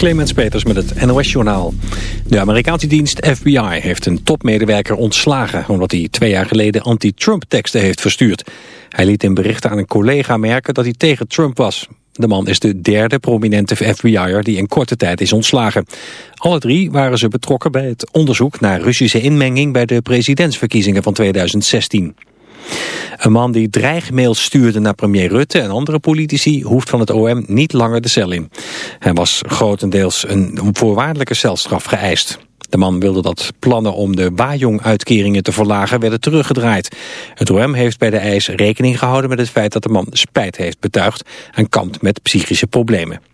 Clemens Peters met het NOS-journaal. De Amerikaanse dienst FBI heeft een topmedewerker ontslagen... omdat hij twee jaar geleden anti-Trump-teksten heeft verstuurd. Hij liet in berichten aan een collega merken dat hij tegen Trump was. De man is de derde prominente FBI'er die in korte tijd is ontslagen. Alle drie waren ze betrokken bij het onderzoek naar Russische inmenging... bij de presidentsverkiezingen van 2016. Een man die dreigmails stuurde naar premier Rutte en andere politici hoeft van het OM niet langer de cel in. Hij was grotendeels een voorwaardelijke celstraf geëist. De man wilde dat plannen om de Bajong-uitkeringen te verlagen werden teruggedraaid. Het OM heeft bij de eis rekening gehouden met het feit dat de man spijt heeft betuigd en kampt met psychische problemen.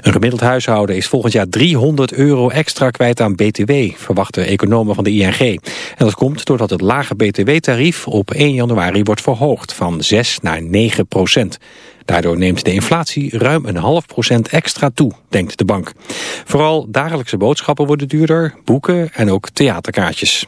Een gemiddeld huishouden is volgend jaar 300 euro extra kwijt aan BTW, verwachten economen van de ING. En dat komt doordat het lage BTW-tarief op 1 januari wordt verhoogd van 6 naar 9 procent. Daardoor neemt de inflatie ruim een half procent extra toe, denkt de bank. Vooral dagelijkse boodschappen worden duurder, boeken en ook theaterkaartjes.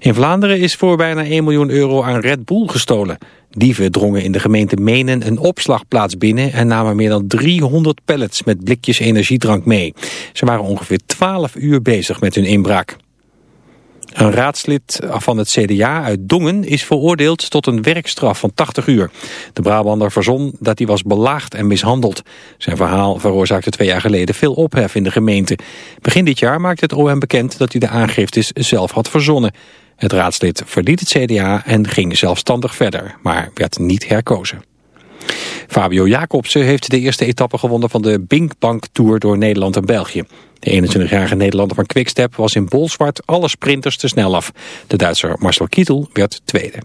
In Vlaanderen is voor bijna 1 miljoen euro aan Red Bull gestolen. Dieven drongen in de gemeente Menen een opslagplaats binnen... en namen meer dan 300 pallets met blikjes energiedrank mee. Ze waren ongeveer 12 uur bezig met hun inbraak. Een raadslid van het CDA uit Dongen is veroordeeld tot een werkstraf van 80 uur. De Brabander verzon dat hij was belaagd en mishandeld. Zijn verhaal veroorzaakte twee jaar geleden veel ophef in de gemeente. Begin dit jaar maakte het OM bekend dat hij de aangiftes zelf had verzonnen. Het raadslid verliet het CDA en ging zelfstandig verder, maar werd niet herkozen. Fabio Jacobsen heeft de eerste etappe gewonnen van de Binkbank Tour door Nederland en België. De 21-jarige Nederlander van Quickstep was in bolzwart alle sprinters te snel af. De Duitser Marcel Kittel werd tweede.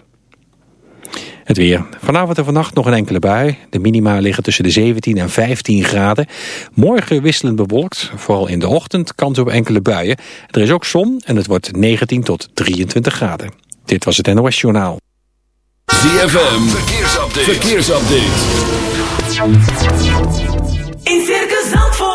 Het weer. Vanavond en vannacht nog een enkele bui. De minima liggen tussen de 17 en 15 graden. Morgen wisselend bewolkt. Vooral in de ochtend kans op enkele buien. Er is ook zon en het wordt 19 tot 23 graden. Dit was het NOS Journaal. ZFM. Verkeersupdate. Verkeersupdate. In Circus Zandvoort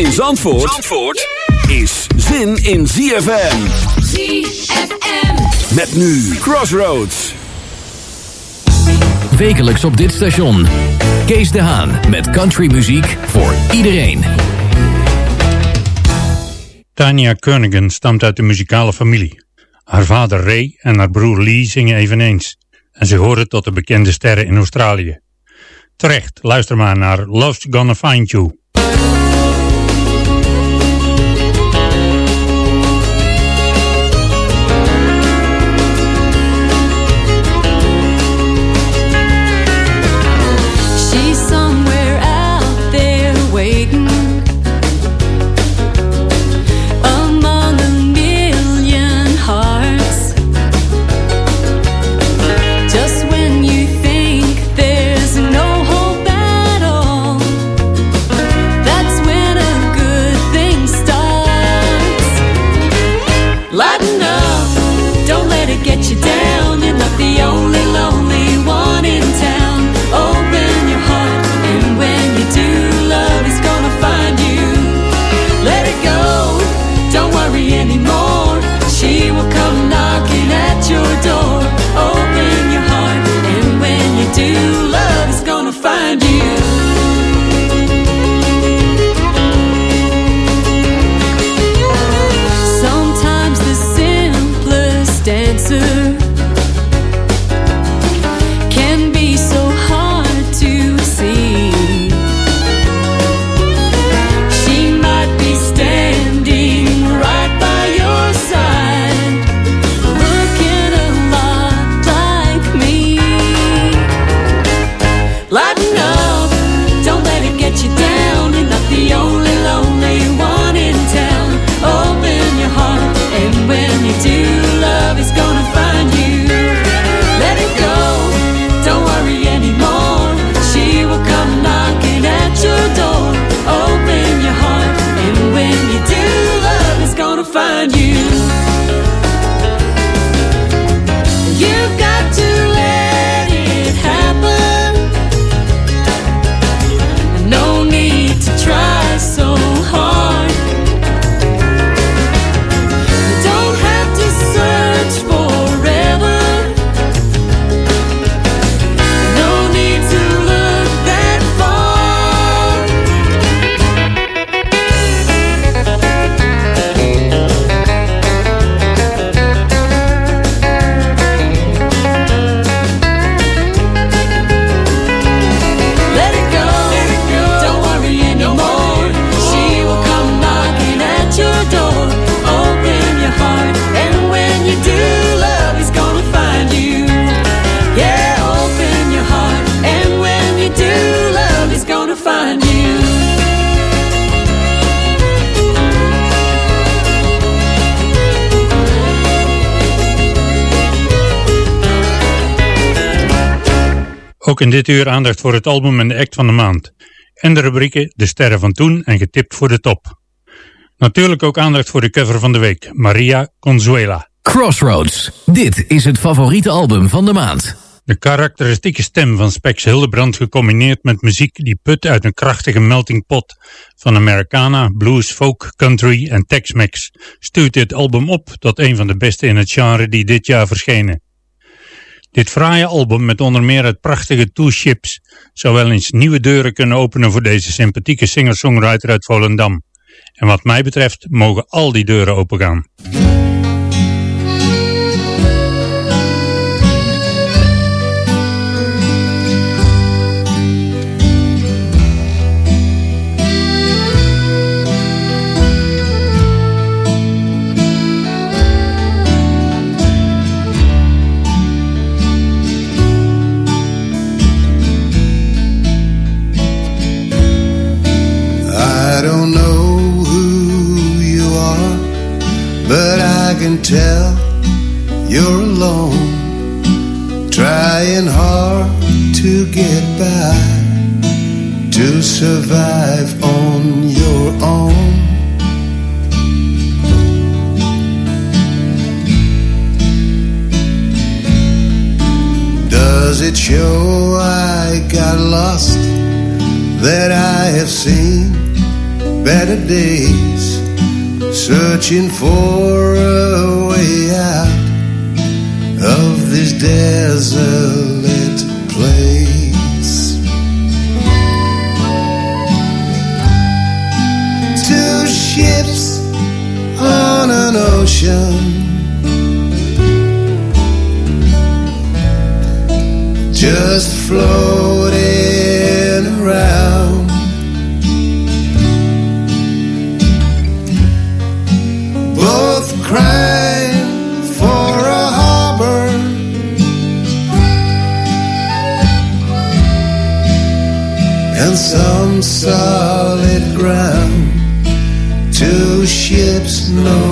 In Zandvoort, Zandvoort is zin in ZFM. ZFM. Met nu Crossroads. Wekelijks op dit station. Kees de Haan met countrymuziek voor iedereen. Tanya Kernaghan stamt uit de muzikale familie. Haar vader Ray en haar broer Lee zingen eveneens. En ze horen tot de bekende sterren in Australië. Terecht, luister maar naar Love's Gonna Find You. In dit uur aandacht voor het album en de act van de maand. En de rubrieken De Sterren van Toen en Getipt voor de Top. Natuurlijk ook aandacht voor de cover van de week, Maria Consuela. Crossroads. Dit is het favoriete album van de maand. De karakteristieke stem van Spex Hildebrand gecombineerd met muziek die put uit een krachtige melting pot van Americana, blues, folk, country en Tex-Mex stuurt dit album op tot een van de beste in het genre die dit jaar verschenen. Dit fraaie album met onder meer het prachtige Two Ships zou wel eens nieuwe deuren kunnen openen voor deze sympathieke singer-songwriter uit Volendam. En wat mij betreft mogen al die deuren opengaan. Can tell you're alone, trying hard to get by, to survive on your own. Does it show I got lost? That I have seen better days, searching for a way out of this desolate place. Two ships on an ocean. Just floating around both crying for a harbor and some solid ground. Two ships nowhere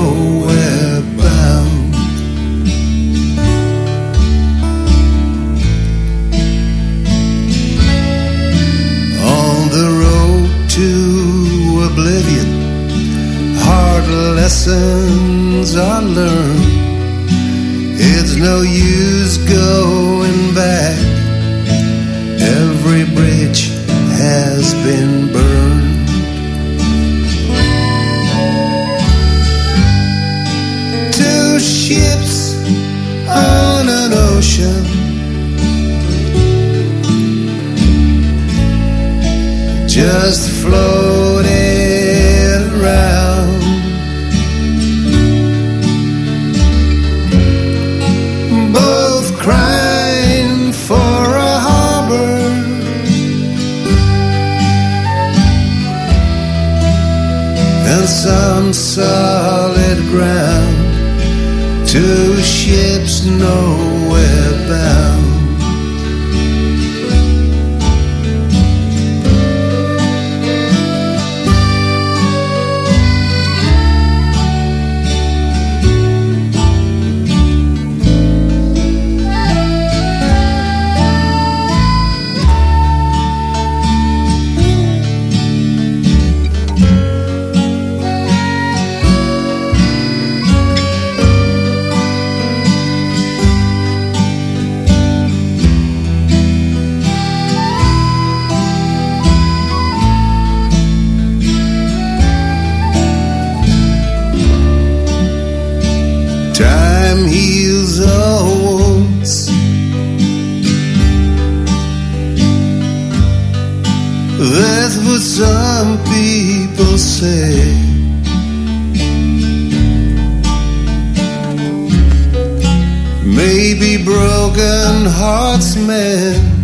some people say. Maybe broken hearts mend.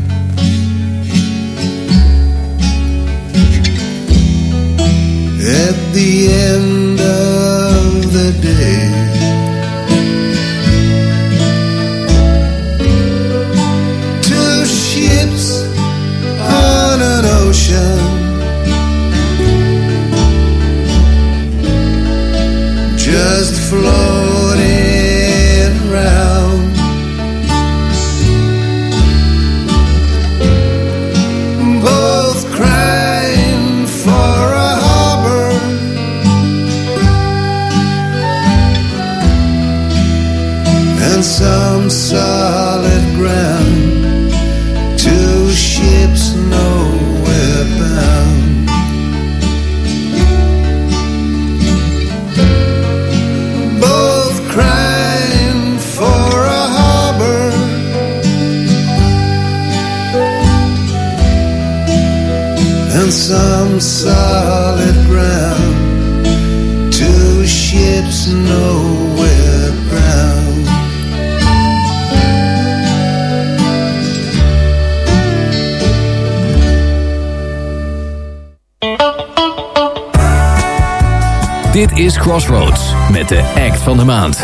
De act van de maand.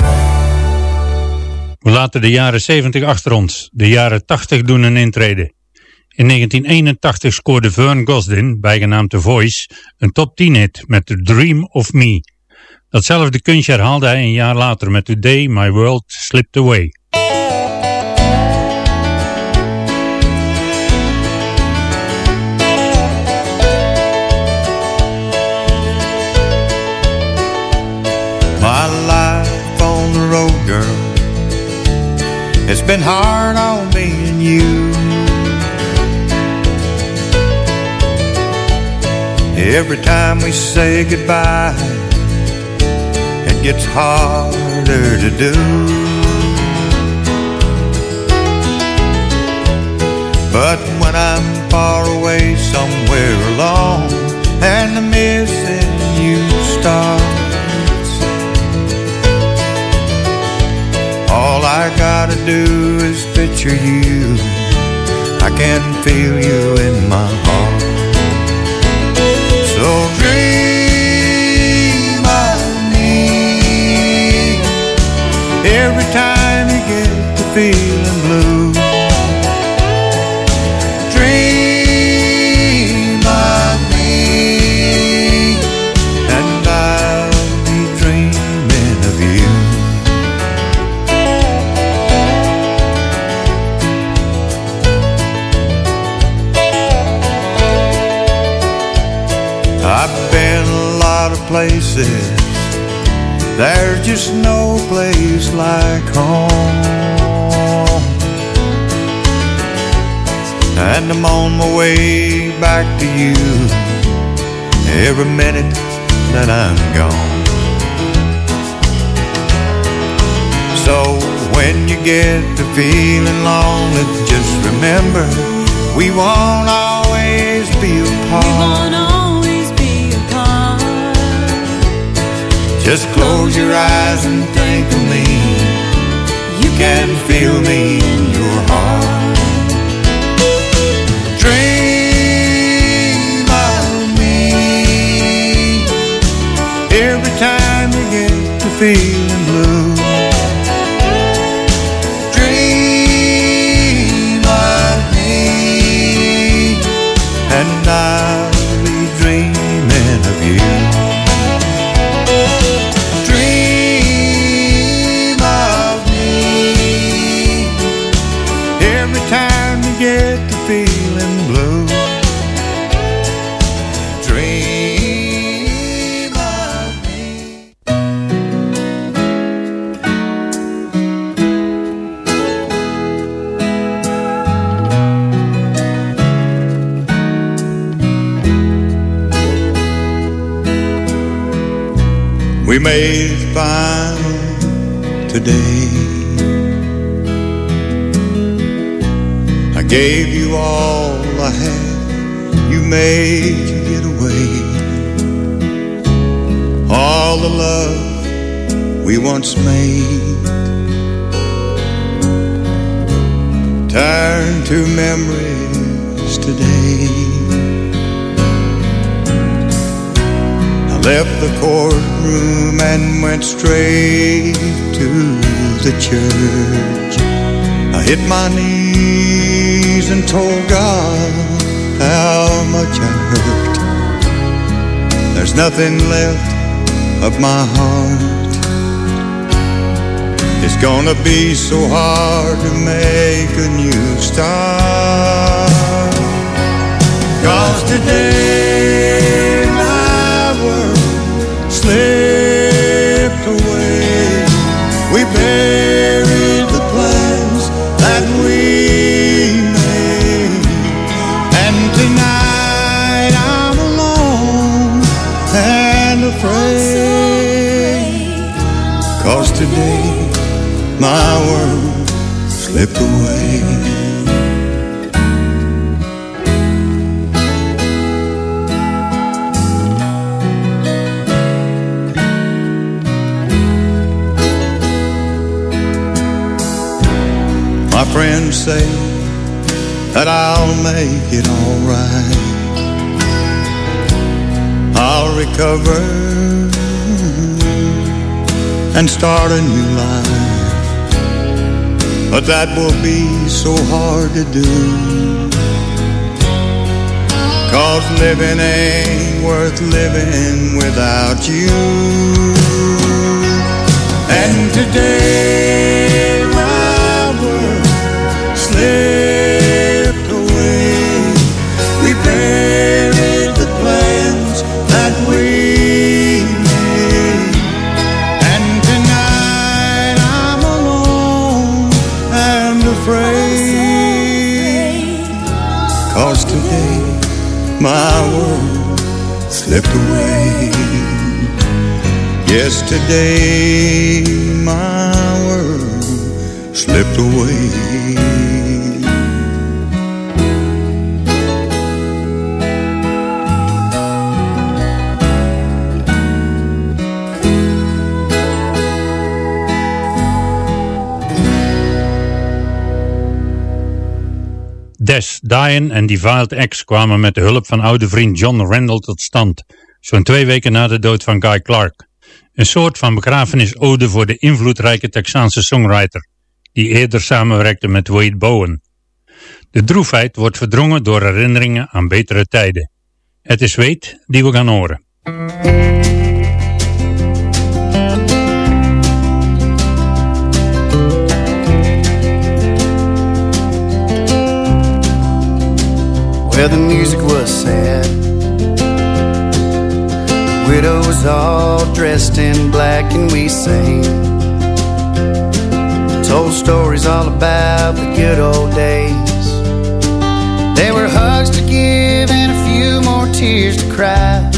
We laten de jaren 70 achter ons. De jaren 80 doen een intrede. In 1981 scoorde Vern Gosdin, bijgenaamd The Voice, een top 10 hit met The Dream of Me. Datzelfde kunstje herhaalde hij een jaar later met Today My World Slipped Away. It's been hard on me and you. Every time we say goodbye, it gets harder to do. But when I'm far away somewhere alone and the missing you starts, all I gotta do is picture you. I can feel you in my heart. So dream of me every time you get to feeling There's just no place like home. And I'm on my way back to you every minute that I'm gone. So when you get to feeling lonely, just remember we won't always be apart. Just close your eyes and think of me. You can feel me in your heart. Dream of me every time you get to feeling made it final today. I gave you all I had. You made you get away. All the love we once made turn to memories today. The courtroom and went straight to the church. I hit my knees and told God how much I hurt. There's nothing left of my heart. It's gonna be so hard to make a new start. Cause today slipped away. We buried the plans that we made. And tonight I'm alone and afraid. Cause today my world slipped away. My friends say that I'll make it alright. I'll recover and start a new life. But that will be so hard to do. Cause living ain't worth living without you. And today slipped away. We buried the plans that we made. And tonight I'm alone and afraid. Cause today my world slipped away. Yesterday my world slipped away. Diane en Defiled X kwamen met de hulp van oude vriend John Randall tot stand, zo'n twee weken na de dood van Guy Clark. Een soort van begrafenisode voor de invloedrijke Texaanse songwriter, die eerder samenwerkte met Wade Bowen. De droefheid wordt verdrongen door herinneringen aan betere tijden. Het is Wade die we gaan horen. Well, the music was sad. Widows all dressed in black, and we sang. Told stories all about the good old days. There were hugs to give and a few more tears to cry.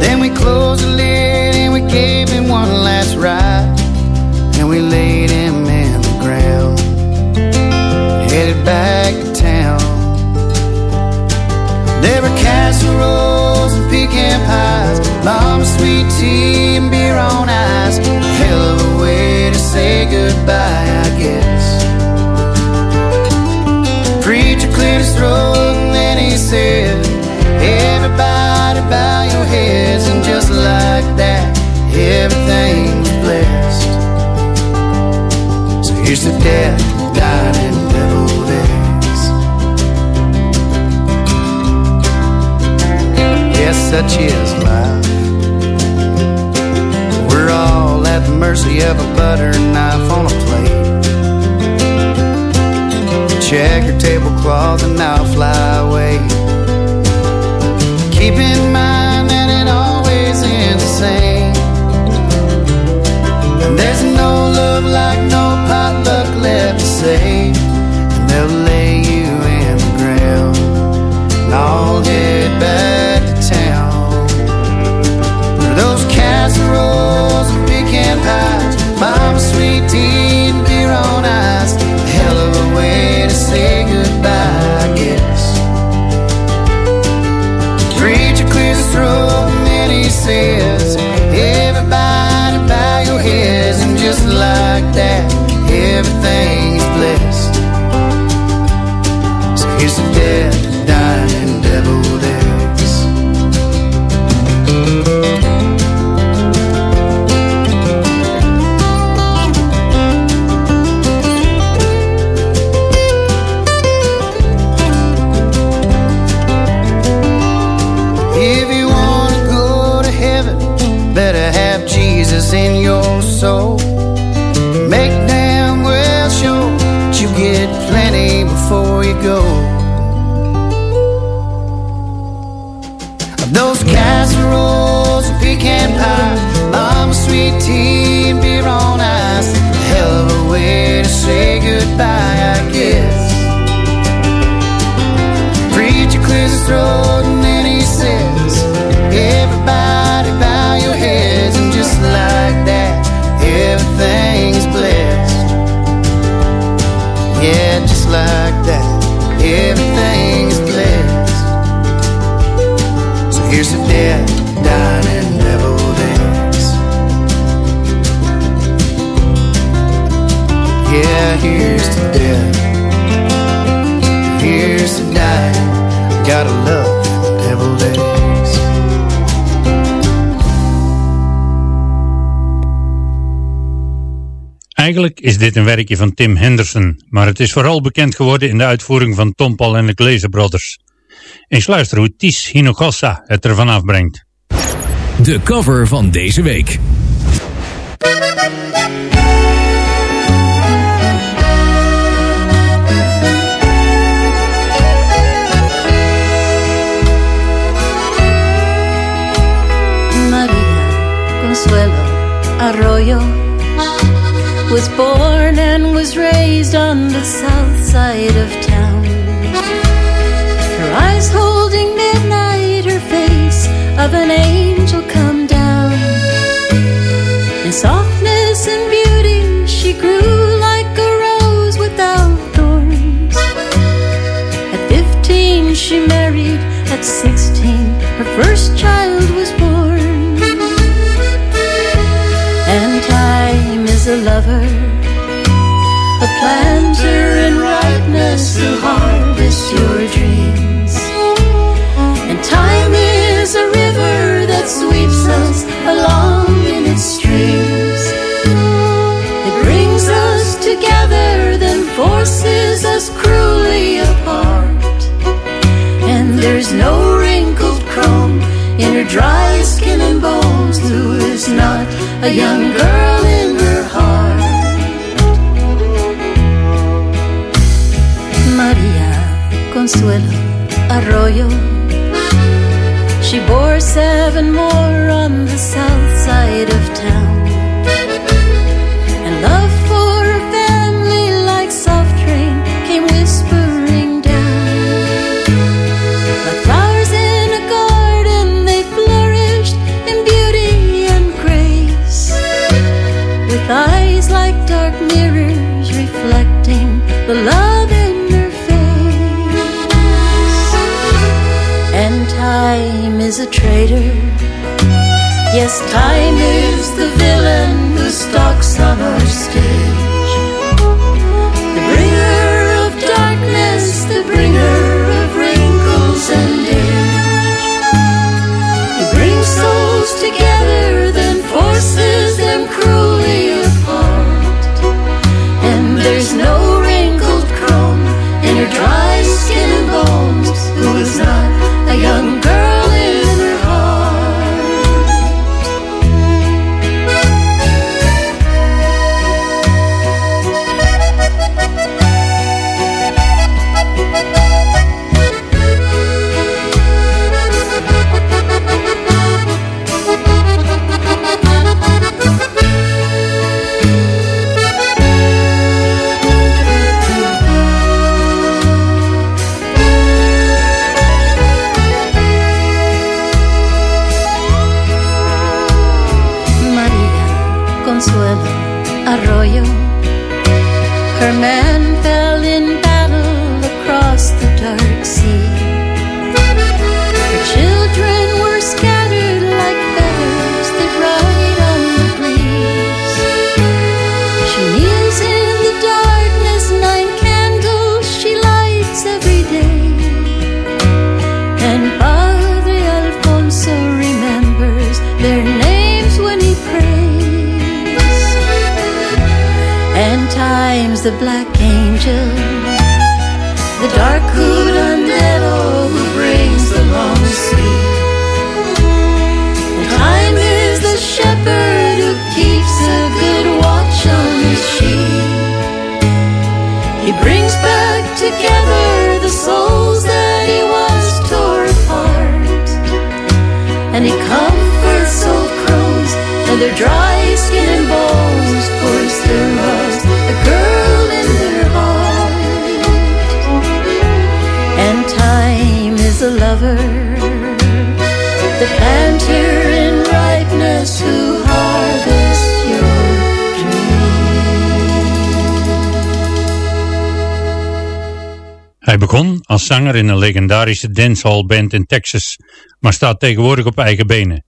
Then we closed back to town. There were casseroles and pecan pies, mama's sweet tea and beer on ice. Hell of a way to say goodbye, I guess. Preacher cleared his throat and then he said, Everybody bow your heads, and just like that, everything was blessed. Here's the death, dying and deviled eggs. Yes, such is life. We're all at the mercy of a butter knife on a plate. Check your tablecloth and I'll fly away. Keep in mind that it always ends the same. And there's no love like no left to save. And they'll lay you in the ground. And I'll head back to town. For those casseroles and pecan pies, mama's sweet tea and beer on ice. A hell of a way to say goodbye, I guess. Preacher clears his throat and then he says, Everybody bow your heads, and just like that, everything's So here's the tea is dit een werkje van Tim Henderson, maar het is vooral bekend geworden in de uitvoering van Tom Paul en de Glazer Brothers. Eens luisteren hoe Tis Hinojosa het ervan afbrengt. De cover van deze week. Maria Consuelo Arroyo was born and was raised on the south side of town. Her eyes holding midnight, her face of an angel come down. In softness and beauty, she grew like a rose without thorns. At 15, she married. At 16, her first child your dreams. And time is a river that sweeps us along in its streams. It brings us together, then forces us cruelly apart. And there's no wrinkled chrome in her dry skin and bones who is not a young girl Arroyo. She bore seven more traitor. Yes, time is the villain who stalks on our stage. Consuelo Arroyo. Her man fell black angel, the dark curandero who brings the long sleep. Time is the shepherd who keeps a good watch on his sheep. He brings back together the souls that Hij begon als zanger in een legendarische dancehall band in Texas, maar staat tegenwoordig op eigen benen.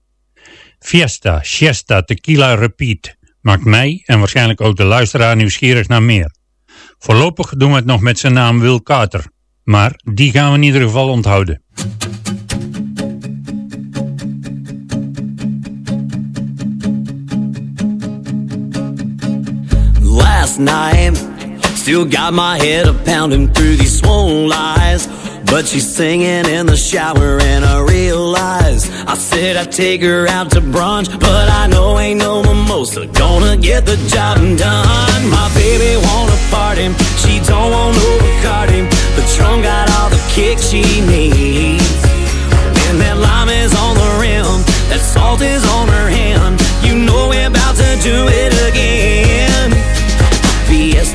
Fiesta, Siesta, Tequila Repeat maakt mij en waarschijnlijk ook de luisteraar nieuwsgierig naar meer. Voorlopig doen we het nog met zijn naam Will Carter, maar die gaan we in ieder geval onthouden. Last night. Still got my head a pounding through these swollen lies. But she's singing in the shower and I realize I said I'd take her out to brunch But I know ain't no mimosa gonna get the job done. My baby wanna party, she don't want no Bacardi trunk got all the kick she needs. When that lime is on the rim, that salt is on her hand. You know we're about to do it again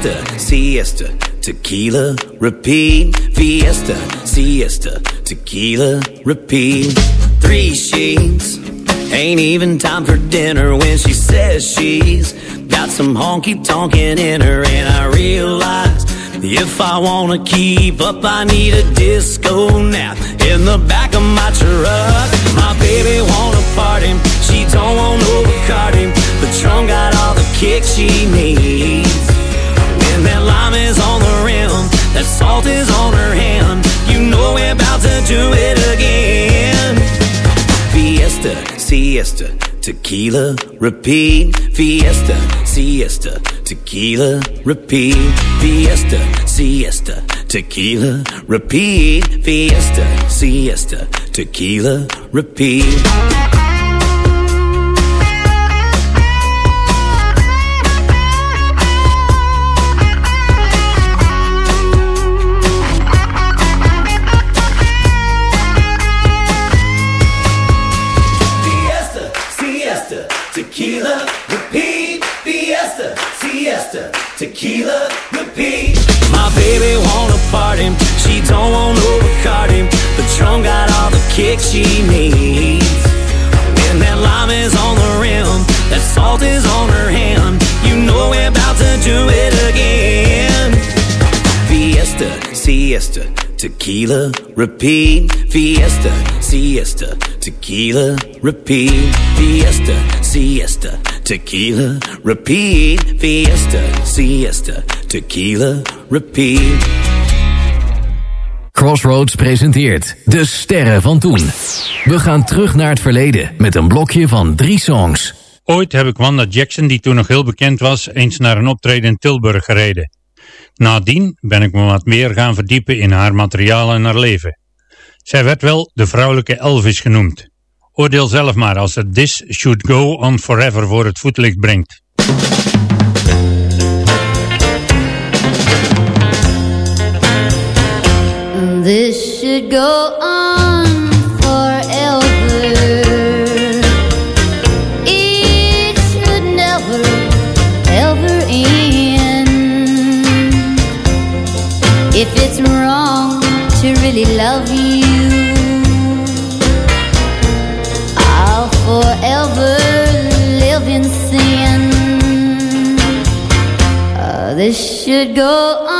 Fiesta, siesta, tequila, repeat. Fiesta, siesta, tequila, repeat. Three sheets, ain't even time for dinner when she says she's got some honky tonkin' in her, and I realize if I wanna keep up, I need a disco nap in the back of my truck. My baby wanna party, she don't want no trunk got all the kick she needs. That lime is on the rim, that salt is on her hand, you know we're about to do it again. Fiesta, siesta, tequila, repeat. Fiesta, siesta, tequila, repeat. Fiesta, siesta, tequila, repeat. Fiesta, siesta, tequila, repeat. Tequila, repeat. My baby wanna party, she don't want no Bacardi. The got all the kick she needs. When that lime is on the rim, that salt is on her hand, you know we're about to do it again. Fiesta, siesta, tequila, repeat. Fiesta, siesta, tequila, repeat. Fiesta, siesta, tequila, repeat. Fiesta, siesta, tequila, repeat. Crossroads presenteert De Sterren van Toen. We gaan terug naar het verleden met een blokje van drie songs. Ooit heb ik Wanda Jackson, die toen nog heel bekend was, eens naar een optreden in Tilburg gereden. Nadien ben ik me wat meer gaan verdiepen in haar materiaal en haar leven. Zij werd wel de vrouwelijke Elvis genoemd. Oordeel zelf maar als het This Should Go On Forever voor het voetlicht brengt. This should go on forever. It should never, ever end. If it's wrong to really love you, this should go on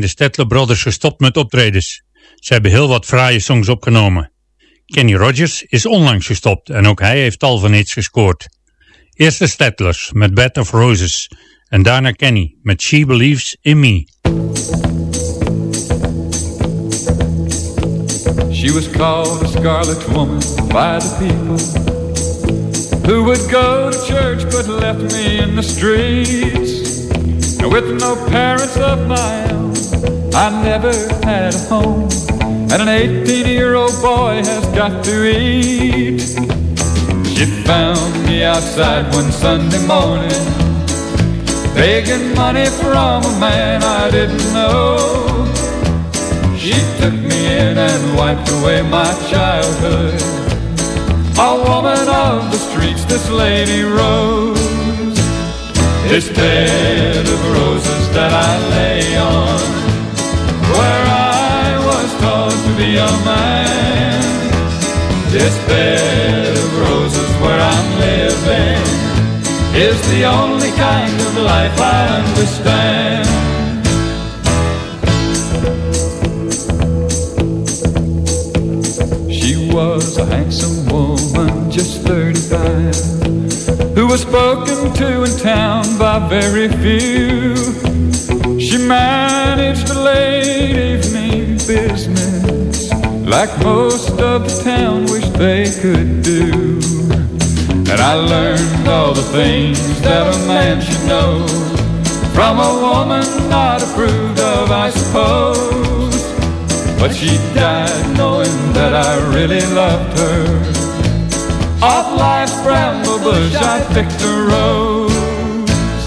de Stettler Brothers gestopt met optredens. Ze hebben heel wat fraaie songs opgenomen. Kenny Rogers is onlangs gestopt en ook hij heeft tal van hits gescoord. Eerst de Stettlers met Bed of Roses en daarna Kenny met She Believes in Me. She was called scarlet woman by the people who would go to church but left me in the streets. With no parents of my own, I never had a home. And an 18 year old boy has got to eat. She found me outside one Sunday morning, begging money from a man I didn't know. She took me in and wiped away my childhood. A woman of the streets, this lady Rose. This bed of roses that I lay on, where I was taught to be a man. This bed of roses where I'm living is the only kind of life I understand. She was a handsome woman, just 35, who was spoken to in town by very few. She managed the late evening business like most of the town wished they could do. And I learned all the things that a man should know from a woman not approved of, I suppose. But she died knowing that I really loved her. Off life's bramble bush, I picked a rose.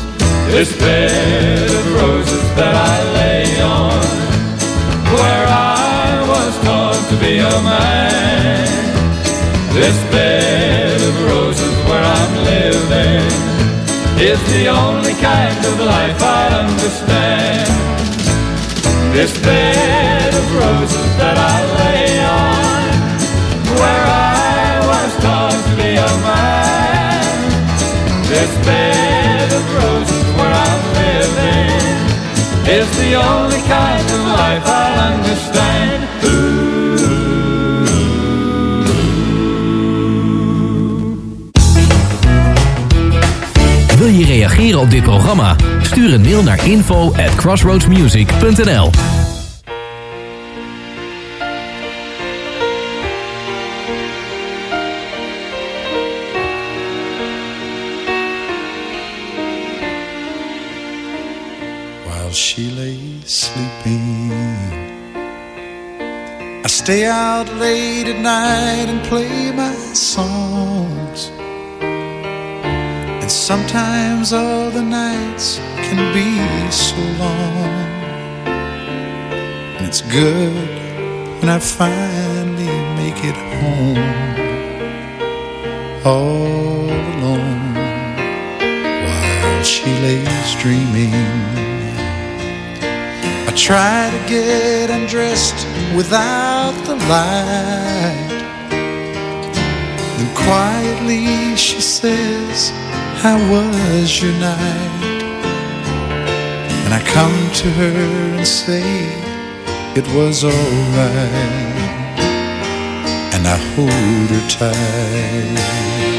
This bed of roses that I lay on, where I was taught to be a man. This bed of roses where I'm living is the only kind of life I understand. This bed of roses that I lay on, where I was taught to be a man. This bed of roses is the only kind of life I understand. Wil je reageren op dit programma? Stuur een mail naar info at crossroadsmusic.nl stay out late at night and play my songs. And sometimes all the nights can be so long. And it's good when I finally make it home. All alone while she lays dreaming. I try to get undressed without the light. Then quietly she says, How was your night? And I come to her and say, It was alright. And I hold her tight.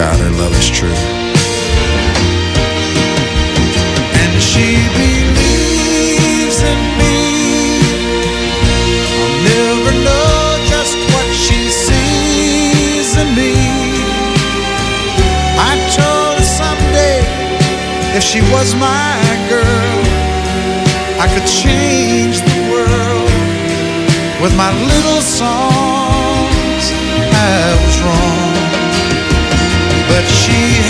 God, her love is true. And she believes in me. I'll never know just what she sees in me. I told her someday if she was my girl, I could change the world with my little songs.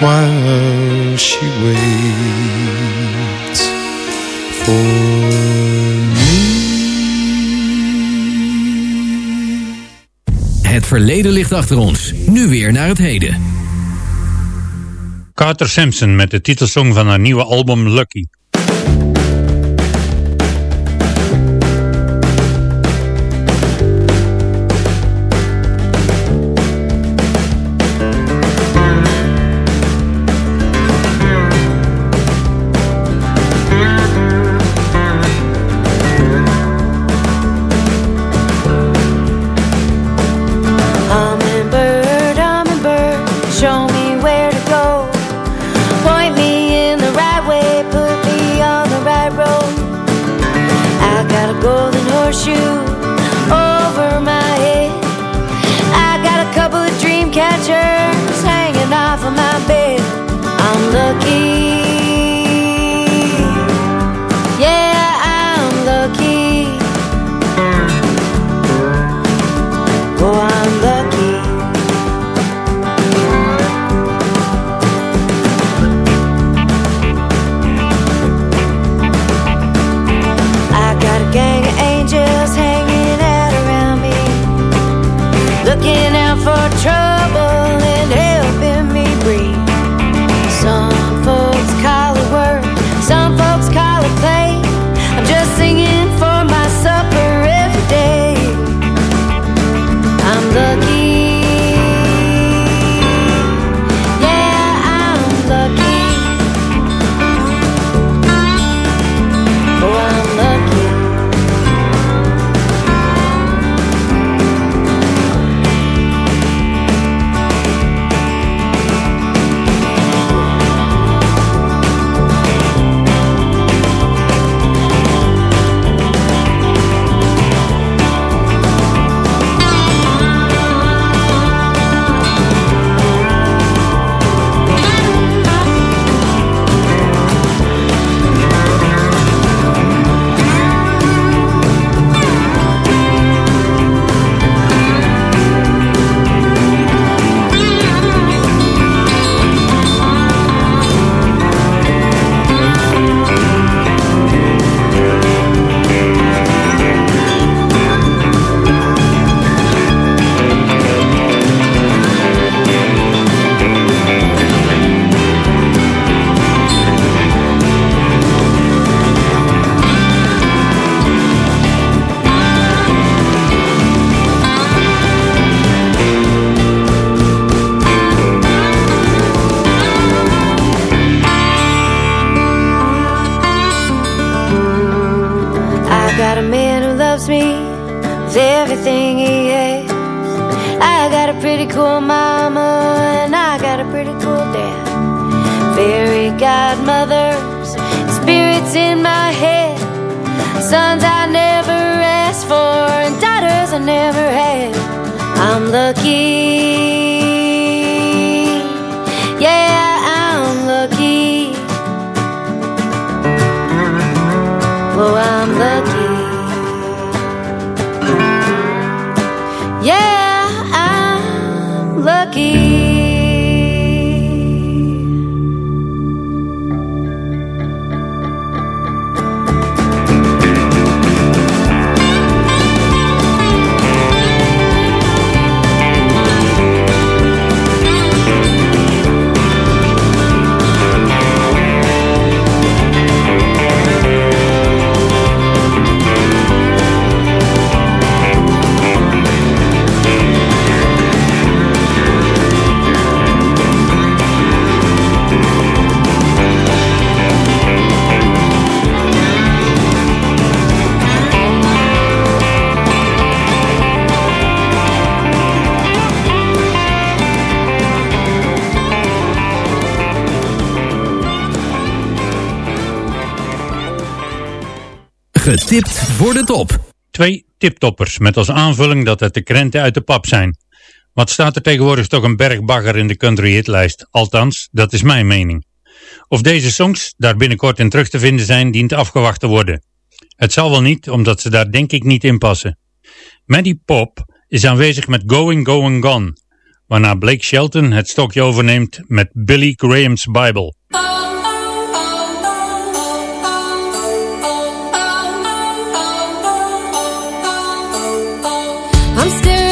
while she waits for me. Het verleden ligt achter ons. Nu weer naar het heden. Carter Sampson met de titelsong van haar nieuwe album Lucky. Tipt voor de top. Twee tiptoppers met als aanvulling dat het de krenten uit de pap zijn. Wat staat er tegenwoordig toch een bergbagger in de country hitlijst. Althans, dat is mijn mening. Of deze songs daar binnenkort in terug te vinden zijn, dient afgewacht te worden. Het zal wel niet, omdat ze daar denk ik niet in passen. Maddie Pop is aanwezig met Going, Going, Gone, waarna Blake Shelton het stokje overneemt met Billy Graham's Bible. I'm still.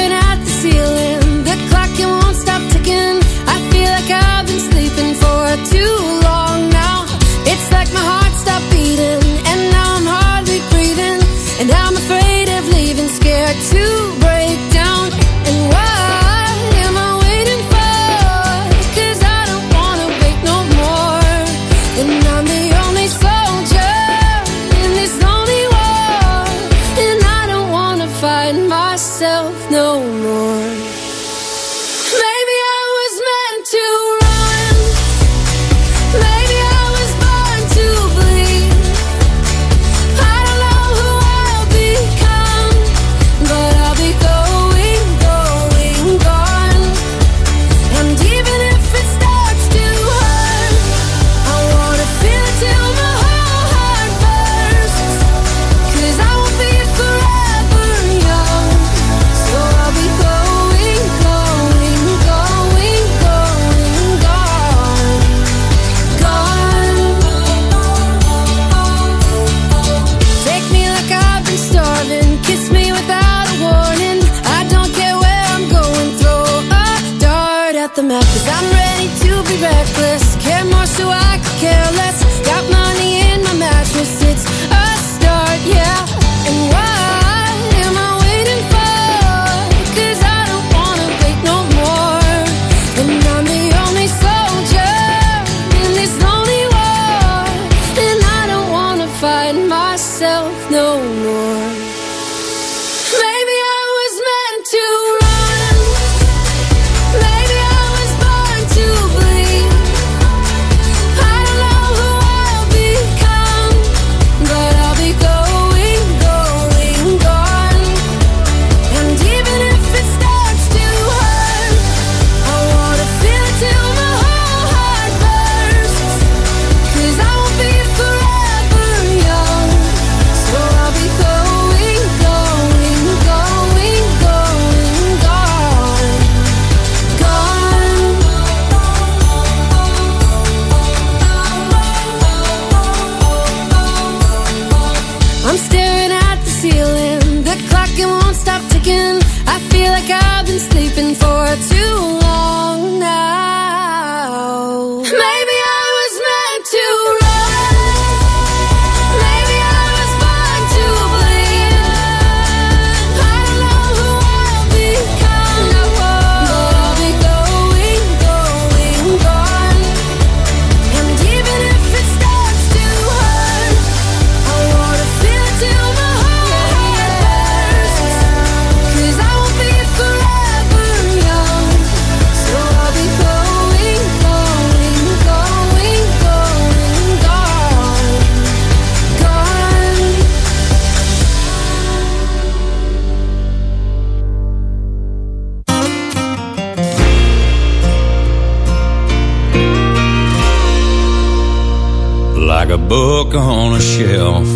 Book on a shelf,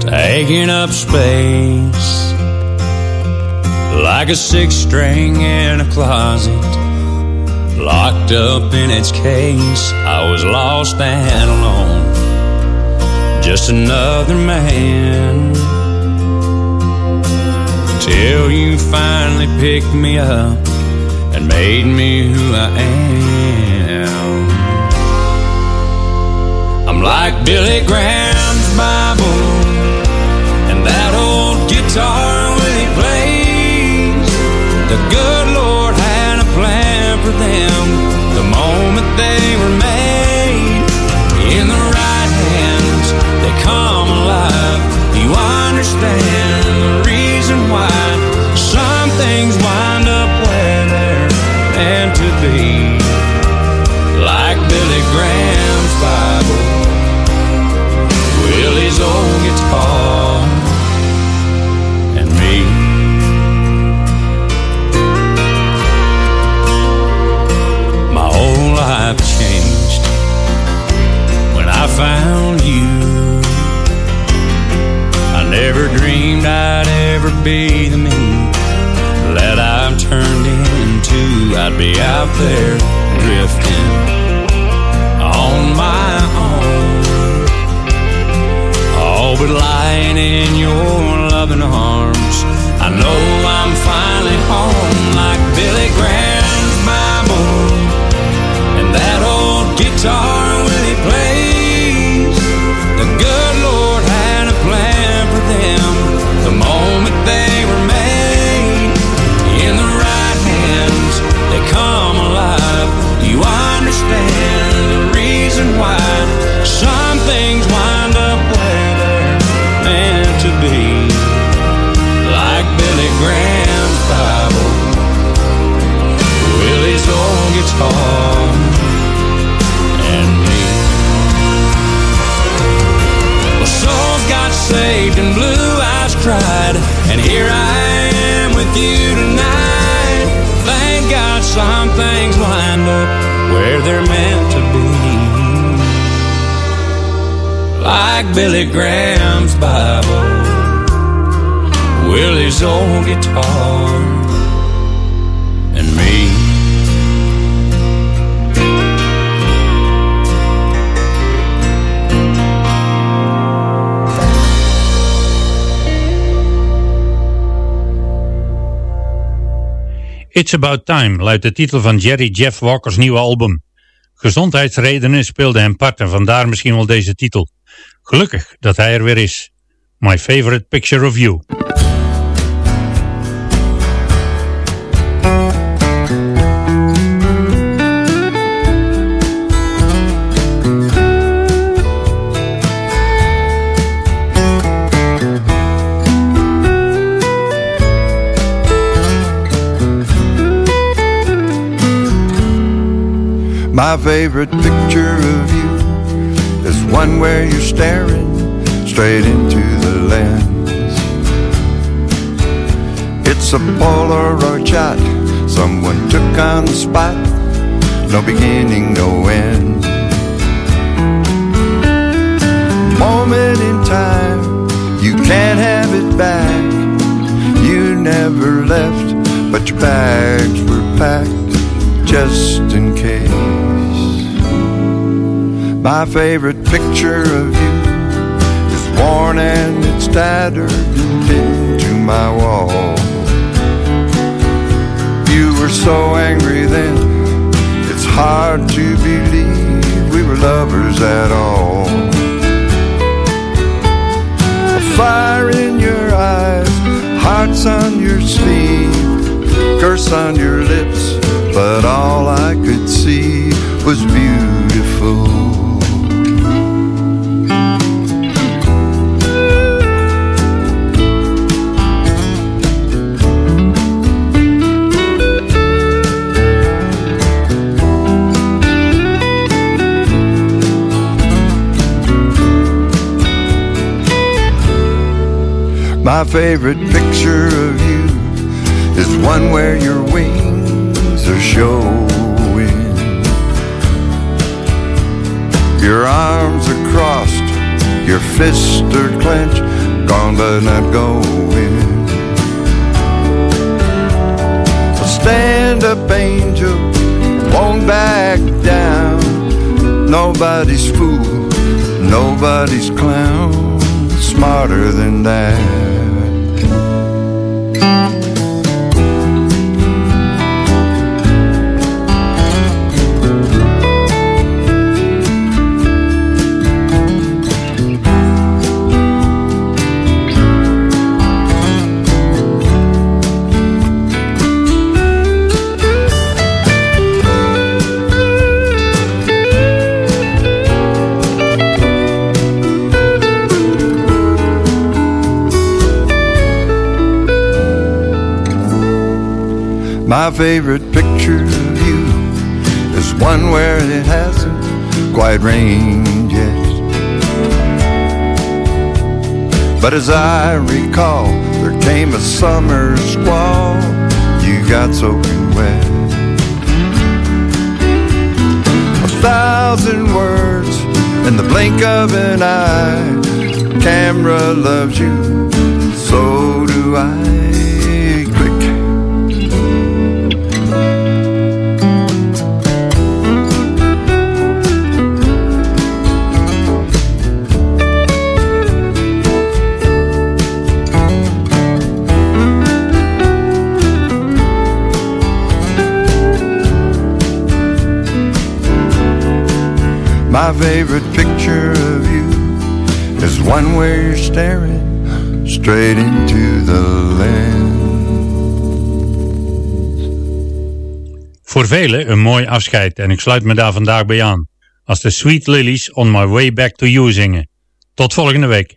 taking up space like a six string in a closet, locked up in its case. I was lost and alone, just another man. Till you finally picked me up and made me who I am. I'm like Billy Graham's Bible and that old guitar when he plays. The good Lord had a plan for them the moment they were made. In the right hands, they come alive. You understand the reason why some things wind up where they're meant to be. Like Billy Graham's Willie's old guitar, and me. My whole life changed when I found you. I never dreamed I'd ever be the me that I've turned into. I'd be out there drifting on my but lying in your loving arms. I know I'm finally home like Billy Graham's Bible and that old guitar he plays. The good Lord had a plan for them the moment they were made. In the right hands, they come alive. You understand the reason why old and me. Well, souls got saved and blue eyes cried, and here I am with you tonight. Thank God some things wind up where they're meant to be. Like Billy Graham's Bible, Willie's old guitar, It's About Time luidt de titel van Jerry Jeff Walker's nieuwe album. Gezondheidsredenen speelden hem part en vandaar misschien wel deze titel. Gelukkig dat hij er weer is. My Favorite Picture of You. My favorite picture of you is one where you're staring straight into the lens. It's a Polaroid shot someone took on the spot, no beginning, no end. Moment in time, you can't have it back. You never left, but your bags were packed just in case. My favorite picture of you is worn and it's tattered and pinned to my wall. You were so angry then, it's hard to believe we were lovers at all. A fire in your eyes, hearts on your sleeve, curse on your lips, but all I could see was beautiful. My favorite picture of you is one where your wings are showing. Your arms are crossed, your fists are clenched, gone but not going. Stand up, angel, won't back down. Nobody's fool, nobody's clown, smarter than that. My favorite picture of you is one where it hasn't quite rained yet. But as I recall, there came a summer squall, you got soaking wet. A thousand words in the blink of an eye, camera loves you, so do I. My favorite picture of you is one where you're staring straight into the lens. Voor velen een mooi afscheid en ik sluit me daar vandaag bij aan. Als de Sweet Lilies On My Way Back To You zingen. Tot volgende week.